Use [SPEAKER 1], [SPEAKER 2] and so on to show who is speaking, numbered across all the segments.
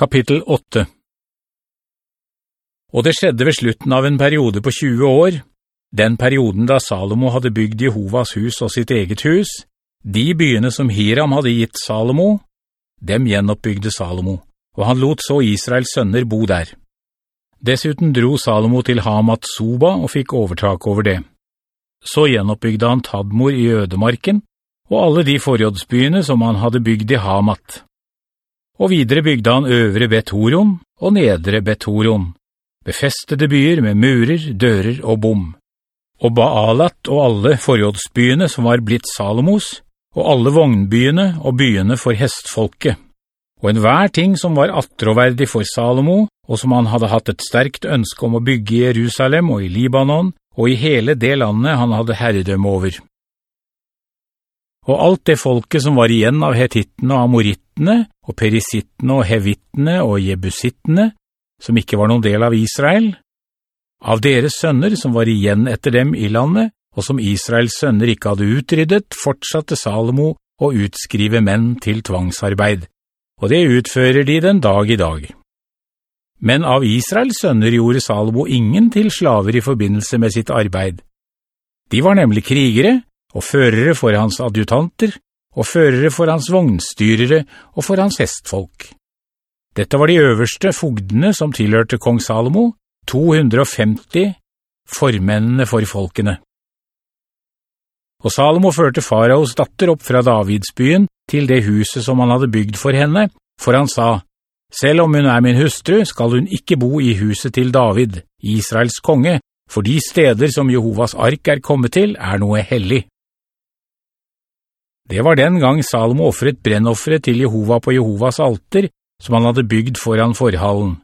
[SPEAKER 1] Kapittel 8 Og det skjedde ved slutten av en periode på 20 år, den perioden da Salomo hadde bygd Jehovas hus og sitt eget hus, de byene som Hiram hadde gitt Salomo, dem gjenoppbygde Salomo, og han lot så Israels sønner bo der. Dessuten dro Salomo til Hamat Soba og fikk overtak over det. Så gjenoppbygde han Tadmor i ødemarken, og alle de forrådsbyene som han hadde bygd i Hamat og videre bygde han øvre Betoron og nedre Betoron, befestede byer med murer, dører og bom. Og Baalat og alle forrådsbyene som var blitt Salomos, og alle vognbyene og byene for hestfolket. Og enhver ting som var attroverdig for Salomo, og som han hadde hatt et sterkt ønske om å bygge i Jerusalem og i Libanon, og i hele det landet han hadde herredøm over. Og alt det folket som var igjen av hetittene og amorittene, og perisittene og hevittene og jebusittene, som ikke var noen del av Israel, av deres sønner som var igjen etter dem i landet, og som Israels sønner ikke hadde utryddet, fortsatte Salomo å utskrive menn til tvangsarbeid, og det utfører de den dag i dag. Men av Israels sønner gjorde Salomo ingen til slaver i forbindelse med sitt arbeid. De var nemlig krigere, og førere for hans adjutanter, og førere for hans vognstyrere og for hans hestfolk. Dette var de øverste fogdene som tilhørte kong Salomo, 250 formennene for folkene. Og Salomo førte faraos datter opp fra Davidsbyen til det huset som han hadde bygd for henne, for han sa, «Selv om hun er min hustru, skal hun ikke bo i huset til David, Israels konge, for de steder som Jehovas ark er kommet til er noe hellig.» Det var den gang Salomo offret brennoffret til Jehova på Jehovas alter, som han hadde bygd foran forhallen.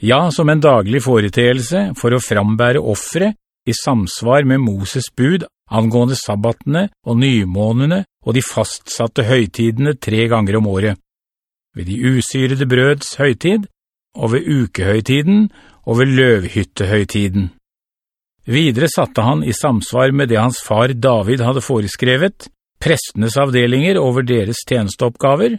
[SPEAKER 1] Ja, som en daglig foreteelse for å frambære offre i samsvar med Moses bud angående sabbatene og nymånene og de fastsatte høytidene tre ganger om året. Ved de usyrede brøds høytid, og ved ukehøytiden, og ved løvhyttehøytiden. Videre satte han i samsvar med det hans far David hadde foreskrevet, prestenes avdelinger over deres tjenesteoppgaver,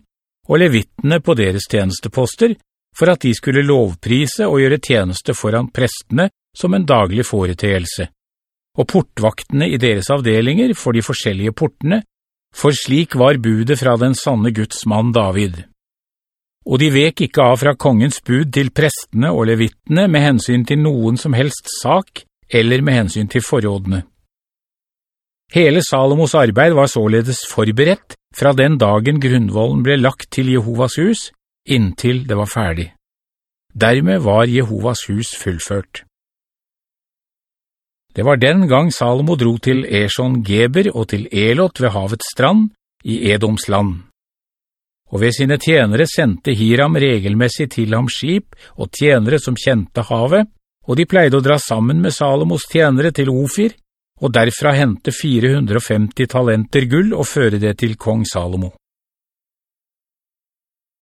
[SPEAKER 1] og levittene på deres tjenesteposter, for at de skulle lovprise og gjøre tjeneste foran prestene som en daglig foreteelse, og portvaktene i deres avdelinger for de forskjellige portene, for slik var budet fra den sanne Guds mann David. Og de vek ikke av fra kongens bud til prestene og levittene med hensyn til noen som helst sak, eller med hensyn til forrådene. Hele Salomos arbeid var således forberedt fra den dagen grunnvollen ble lagt til Jehovas hus, inntil det var ferdig. Dermed var Jehovas hus fullført. Det var den gang Salomo dro til Eshon Geber og til Elot ved havets strand i Edoms land. Og ved sine tjenere sendte Hiram regelmessig til ham skip og tjenere som kjente havet, og de pleide å dra sammen med Salomos tjenere til Ofir, og derfra hente 450 talenter gull og føre det til kong Salomo.